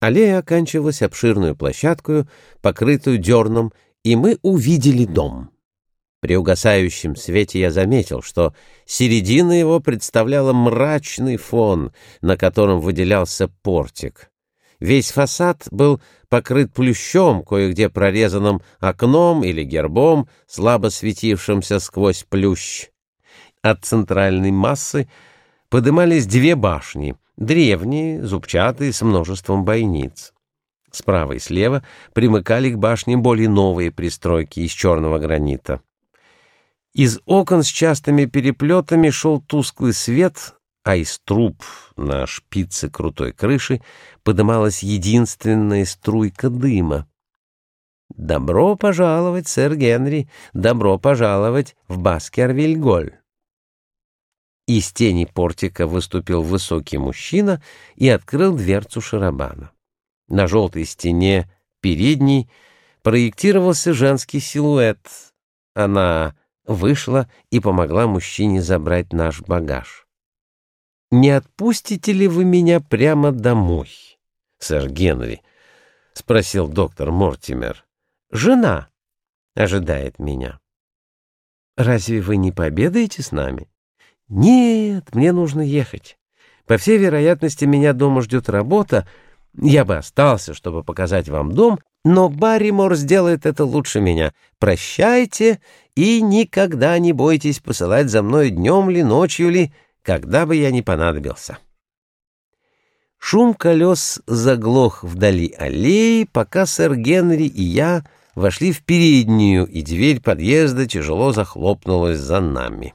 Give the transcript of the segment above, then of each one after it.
Аллея оканчивалась обширную площадкою, покрытую дерном, и мы увидели дом. При угасающем свете я заметил, что середина его представляла мрачный фон, на котором выделялся портик. Весь фасад был покрыт плющом, кое-где прорезанным окном или гербом, слабо светившимся сквозь плющ. От центральной массы подымались две башни, древние, зубчатые, с множеством бойниц. Справа и слева примыкали к башне более новые пристройки из черного гранита. Из окон с частыми переплетами шел тусклый свет, а из труб на шпице крутой крыши подымалась единственная струйка дыма. «Добро пожаловать, сэр Генри! Добро пожаловать в Баскервильголь!» Из тени портика выступил высокий мужчина и открыл дверцу шарабана. На желтой стене передней проектировался женский силуэт. Она вышла и помогла мужчине забрать наш багаж. «Не отпустите ли вы меня прямо домой, сэр Генри?» — спросил доктор Мортимер. «Жена ожидает меня». «Разве вы не пообедаете с нами?» «Нет, мне нужно ехать. По всей вероятности, меня дома ждет работа. Я бы остался, чтобы показать вам дом, но Барримор сделает это лучше меня. Прощайте и никогда не бойтесь посылать за мной днем ли, ночью ли, когда бы я ни понадобился». Шум колес заглох вдали аллеи, пока сэр Генри и я вошли в переднюю, и дверь подъезда тяжело захлопнулась за нами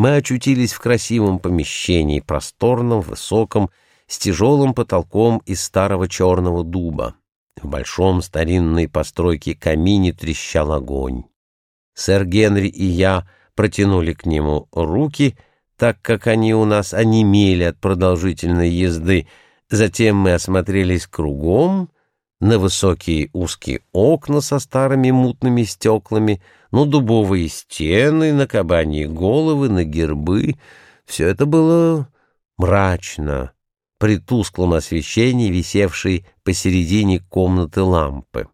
мы очутились в красивом помещении, просторном, высоком, с тяжелым потолком из старого черного дуба. В большом старинной постройке камине трещал огонь. Сэр Генри и я протянули к нему руки, так как они у нас онемели от продолжительной езды. Затем мы осмотрелись кругом, на высокие узкие окна со старыми мутными стеклами, на дубовые стены, на кабаньи головы, на гербы. Все это было мрачно при тусклом освещении, висевшей посередине комнаты лампы.